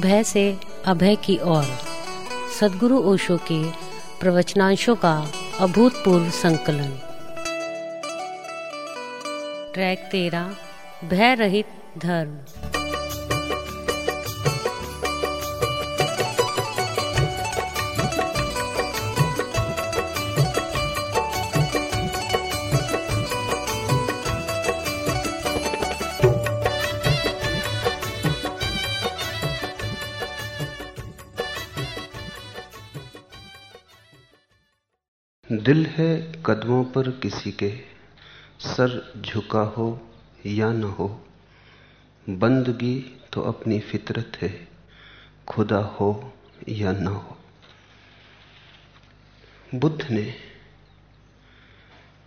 भय से अभय की ओर। सदगुरु ओशो के प्रवचनांशों का अभूतपूर्व संकलन। ट्रैक तेरा भय रहित धर्म। दिल है कदमों पर किसी के, सर झुका हो या न हो। बंदगी तो अपनी फितरत है, खुदा हो या न हो। बुद्ध ने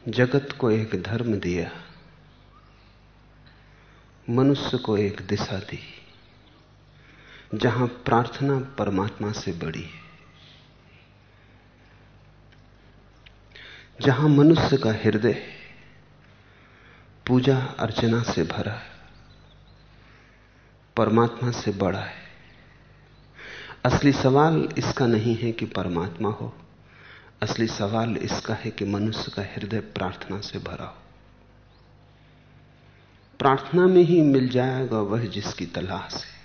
जगत को एक धर्म दिया, मनुष्य को एक दिशा दी, जहाँ प्रार्थना परमात्मा से बड़ी है। जहाँ मनुष्य का हृदय पूजा अर्चना से भरा है, परमात्मा से बड़ा है। असली सवाल इसका नहीं है कि परमात्मा हो, असली सवाल इसका है कि मनुष्य का हृदय प्रार्थना से भरा हो। प्रार्थना में ही मिल जाएगा वह जिसकी तलाश है,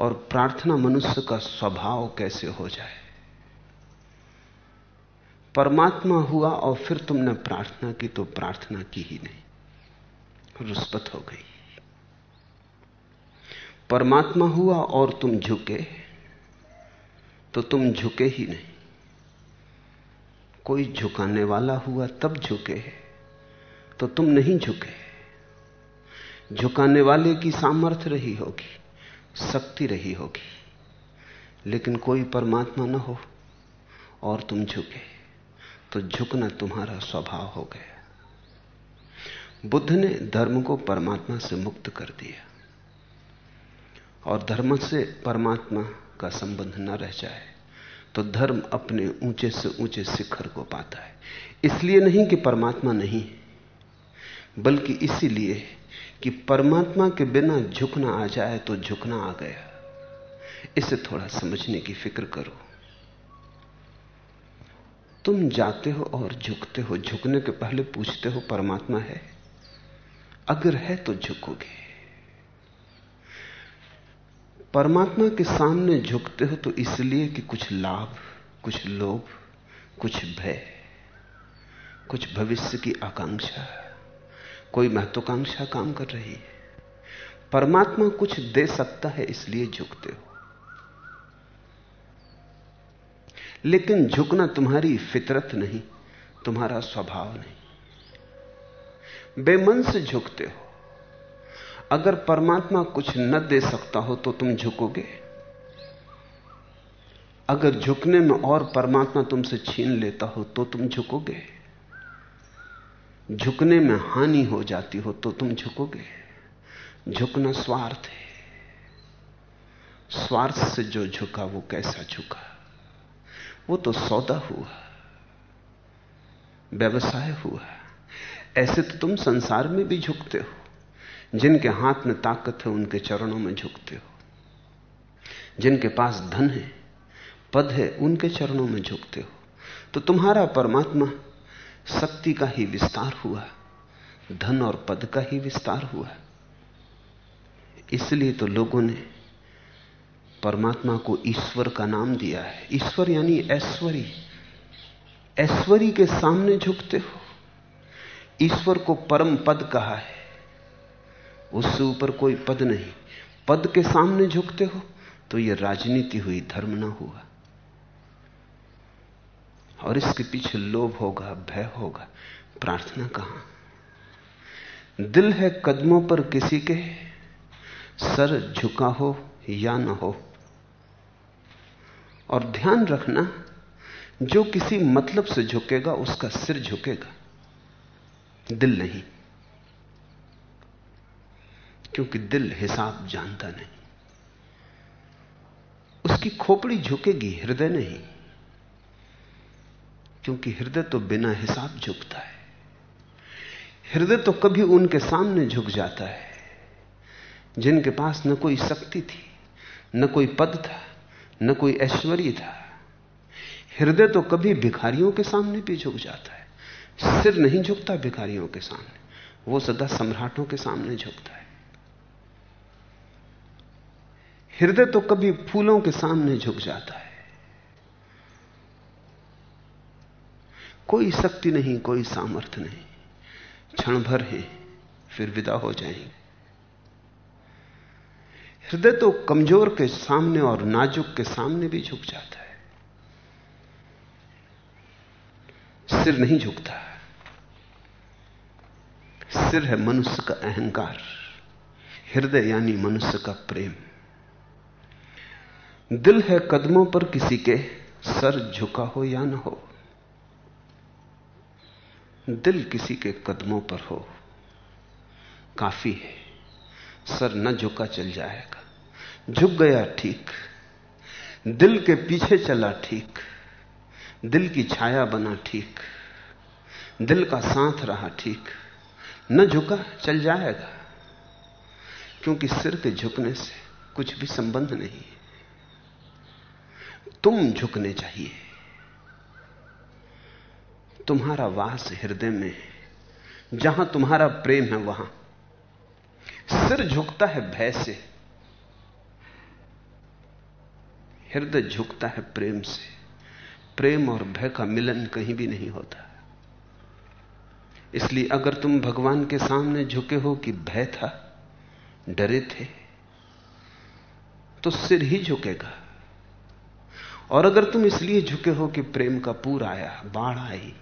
और प्रार्थना मनुष्य का स्वभाव कैसे हो जाए? परमात्मा हुआ और फिर तुमने प्रार्थना की तो प्रार्थना की ही नहीं। रुष्पत हो गई। परमात्मा हुआ और तुम झुके तो तुम झुके ही नहीं। कोई झुकाने वाला हुआ तब झुके तो तुम नहीं झुके। झुकाने वाले की सामर्थ्य रही होगी, शक्ति रही होगी, लेकिन कोई परमात्मा न हो और तुम झुके। तो झुकना तुम्हारा स्वभाव हो गया। बुद्ध ने धर्म को परमात्मा से मुक्त कर दिया। और धर्म से परमात्मा का संबंध न रह जाए तो धर्म अपने ऊँचे से ऊँचे शिखर को पाता है। इसलिए नहीं कि परमात्मा नहीं बल्कि इसीलिए कि परमात्मा के बिना झुकना आ जाए तो झुकना आ गया। इसे थोड़ा समझने की फ़िक्र करो। तुम जाते हो और झुकते हो, झुकने के पहले पूछते हो, परमात्मा है? अगर है तो झुकोगे। परमात्मा के सामने झुकते हो तो इसलिए कि कुछ लाभ, कुछ लोभ, कुछ भय, कुछ भविष्य की आकांक्षा। कोई महत्वाकांक्षा काम कर रही है। परमात्मा कुछ दे सकता है, इसलिए झुकते हो। लेकिन झुकना तुम्हारी फितरत नहीं, तुम्हारा स्वभाव नहीं। बेमन से झुकते हो। अगर परमात्मा कुछ न दे सकता हो तो तुम झुकोगे। अगर झुकने में और परमात्मा तुमसे छीन लेता हो तो तुम झुकोगे। झुकने में हानि हो जाती हो तो तुम झुकोगे। झुकना स्वार्थ है। स्वार्थ से जो झुका वो कैसा झुका? वो तो सौदा हुआ, व्यवसाय हुआ। ऐसे तो तुम संसार में भी झुकते हो, जिनके हाथ में ताकत है उनके चरणों में झुकते हो। जिनके पास धन है, पद है, उनके चरणों में झुकते हो। तो तुम्हारा परमात्मा शक्ति का ही विस्तार हुआ, धन और पद का ही विस्तार हुआ। इसलिए तो लोगों ने परमात्मा को ईश्वर का नाम दिया है। ईश्वर यानी ऐश्वरी। ऐश्वरी के सामने झुकते हो। ईश्वर को परम पद कहा है। उससे ऊपर कोई पद नहीं। पद के सामने झुकते हो तो यह राजनीति हुई, धर्म ना हुआ। और इसके पीछे लोभ होगा, भय होगा। प्रार्थना कहाँ? दिल है कदमों पर किसी के। सर झुका हो या ना हो। और ध्यान रखना, जो किसी मतलब से झुकेगा, उसका सिर झुकेगा। दिल नहीं। क्योंकि दिल हिसाब जानता नहीं। उसकी खोपड़ी झुकेगी, हृदय नहीं। क्योंकि हृदय तो बिना हिसाब झुकता है। हृदय तो कभी उनके सामने झुक जाता है, जिनके पास न कोई शक्ति थी, न कोई पद था। न कोई ऐश्वर्य था। हृदय तो कभी भिखारियों के सामने भी झुक जाता है। सिर नहीं झुकता भिखारियों के सामने। वो सदा सम्राटों के सामने झुकता है। हृदय तो कभी फूलों के सामने झुक जाता है। कोई शक्ति नहीं, कोई सामर्थ्य नहीं। क्षण भर है, फिर विदा हो जाएँगे। हृदय तो कमज़ोर के सामने और नाजुक के सामने भी झुक जाता है। सिर नहीं झुकता। सिर है मनुष्य का अहंकार। हृदय यानी मनुष्य का प्रेम। दिल है कदमों पर किसी के, सर झुका हो या ना हो। दिल किसी के कदमों पर हो। काफ़ी है। सर न झुका चल जाएगा। झुक गया ठीक। दिल के पीछे चला ठीक। दिल की छाया बना ठीक। दिल का साथ रहा ठीक। न झुका, चल जाएगा। क्योंकि सिर के झुकने से कुछ भी संबंध नहीं तुम झुकने चाहिए। तुम्हारा वास हृदय में है। जहाँ तुम्हारा प्रेम है, वहाँ। सिर झुकता है भय से, हृदय झुकता है प्रेम से। प्रेम और भय का मिलन कहीं भी नहीं होता। इसलिए अगर तुम भगवान के सामने झुके हो कि भय था, डरे थे तो सिर ही झुकेगा। और अगर तुम इसलिए झुके हो कि प्रेम का पूर आया, बाढ़ आई,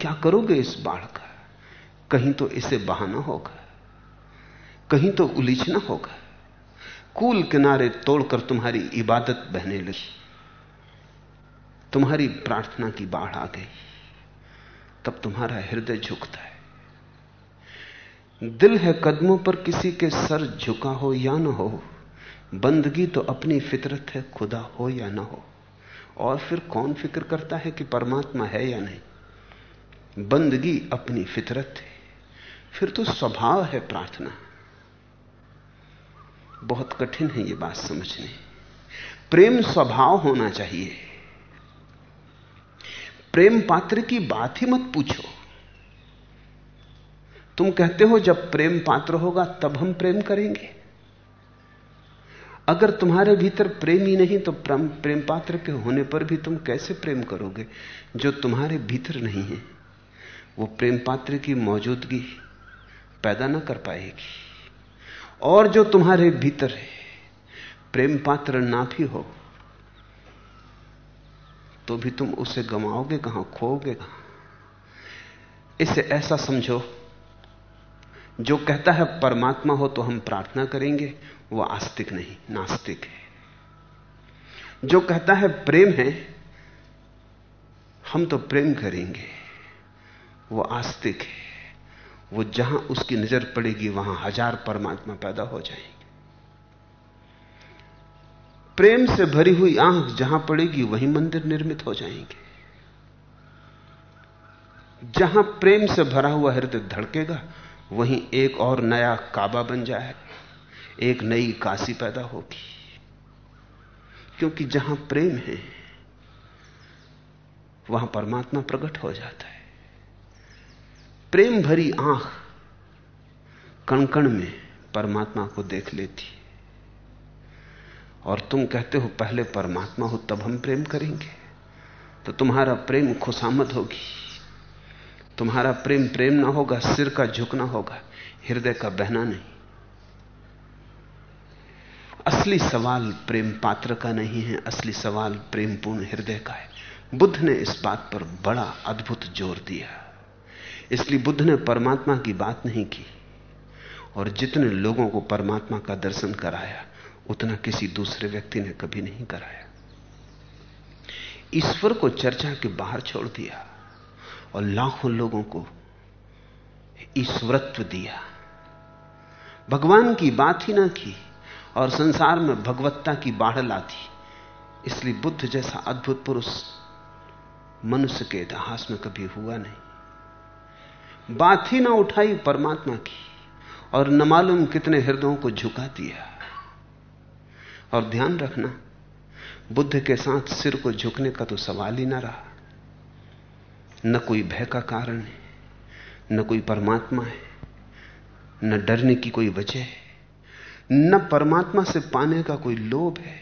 क्या करोगे इस बाढ़ का? कहीं तो इसे बहाना होगा। कहीं तो उलीझना होगा। कूल किनारे तोड़कर तुम्हारी इबादत बहने लगी। तुम्हारी प्रार्थना की बाढ़ आ गई। तब तुम्हारा हृदय झुकता है। दिल है कदमों पर किसी के सर झुका हो या ना हो, बंदगी तो अपनी फितरत है खुदा हो या ना हो। और फिर कौन फ़िक्र करता है कि परमात्मा है या नहीं? बंदगी अपनी फितरत है। फिर तो स्वभाव है प्रार्थना। बहुत कठिन है यह बात समझने। प्रेम स्वभाव होना चाहिए। प्रेम पात्र की बात ही मत पूछो। तुम कहते हो जब प्रेम पात्र होगा तब हम प्रेम करेंगे। अगर तुम्हारे भीतर प्रेम ही नहीं तो प्रेम, प्रेम पात्र के होने पर भी तुम कैसे प्रेम करोगे? जो तुम्हारे भीतर नहीं है वो प्रेम पात्र की मौजूदगी पैदा ना कर पाएगी। और जो तुम्हारे भीतर है, प्रेम पात्र ना भी हो तो भी तुम उसे गमाओगे कहाँ, खोओगे कहाँ? इसे ऐसा समझो, जो कहता है परमात्मा हो तो हम प्रार्थना करेंगे, वो आस्तिक नहीं, नास्तिक है। जो कहता है प्रेम है, हम तो प्रेम करेंगे, वो आस्तिक है। वो जहाँ उसकी नज़र पड़ेगी, वहाँ हज़ार परमात्मा पैदा हो जाएँगे। प्रेम से भरी हुई आँख जहाँ पड़ेगी, वहीं मंदिर निर्मित हो जाएँगे। जहाँ प्रेम से भरा हुआ हृदय धड़केगा, वहीं एक और नया काबा बन जाए एक नई काशी पैदा होगी। क्योंकि जहाँ प्रेम है, वहाँ परमात्मा प्रकट हो जाता है। प्रेम भरी आँख कणकण में परमात्मा को देख लेती। और तुम कहते हो, पहले परमात्मा हो, तब हम प्रेम करेंगे। तो तुम्हारा प्रेम खुशामद होगी। तुम्हारा प्रेम प्रेम ना होगा, सिर का झुकना होगा, हृदय का बहना नहीं। असली सवाल प्रेम पात्र का नहीं है, असली सवाल प्रेमपूर्ण हृदय का है। बुद्ध ने इस बात पर बड़ा अद्भुत ज़ोर दिया। इसलिए बुद्ध ने परमात्मा की बात नहीं की। और जितने लोगों को परमात्मा का दर्शन कराया, उतना किसी दूसरे व्यक्ति ने कभी नहीं कराया। ईश्वर को चर्चा के बाहर छोड़ दिया और लाखों लोगों को ईश्वरत्व दिया। भगवान की बात ही ना की और संसार में भगवत्ता की बाढ़ लाती इसलिए बुद्ध जैसा अद्भुत पुरुष मनुष्य के इतिहास में कभी हुआ नहीं। बात ही ना उठाई परमात्मा की, और न मालूम कितने हृदयों को झुका दिया। और ध्यान रखना, बुद्ध के साथ सिर को झुकने का तो सवाल ही ना रहा। न कोई भय का कारण है, न कोई परमात्मा है, न डरने की कोई वजह है, न परमात्मा से पाने का कोई लोभ है।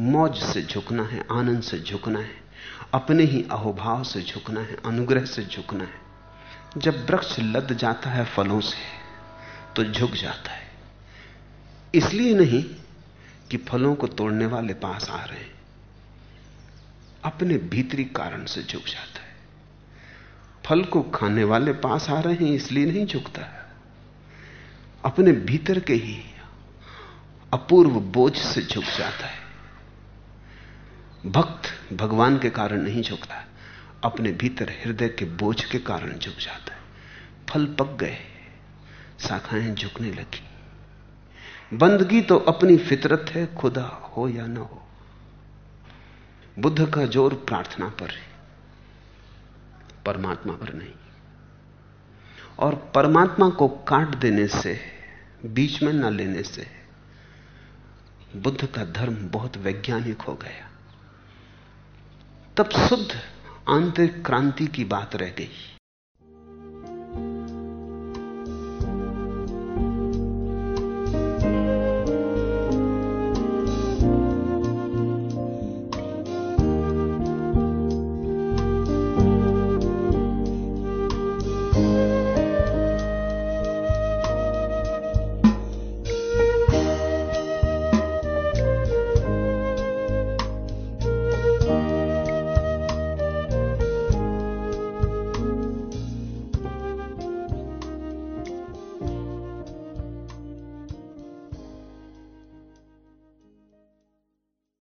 मौज से झुकना है, आनंद से झुकना है अपने ही अहोभाव से झुकना है, अनुग्रह से झुकना है। जब वृक्ष लद जाता है फलों से तो झुक जाता है। इसलिए नहीं कि फलों को तोड़ने वाले पास आ रहे हैं। अपने भीतरी कारण से झुक जाता है। फल को खाने वाले पास आ रहे हैं, इसलिए नहीं झुकता। है अपने भीतर के ही अपूर्व बोझ से झुक जाता है। भक्त भगवान के कारण नहीं झुकता, अपने भीतर हृदय के बोझ के कारण झुक जाता है। फल पक गए, शाखाएँ झुकने लगी। बंदगी तो अपनी फितरत है, खुदा हो या ना हो। बुद्ध का ज़ोर प्रार्थना पर है, परमात्मा पर नहीं। और परमात्मा को काट देने से, बीच में न लेने से, बुद्ध का धर्म बहुत वैज्ञानिक हो गया। तब शुद्ध आंतरिक क्रांति की बात रह गई।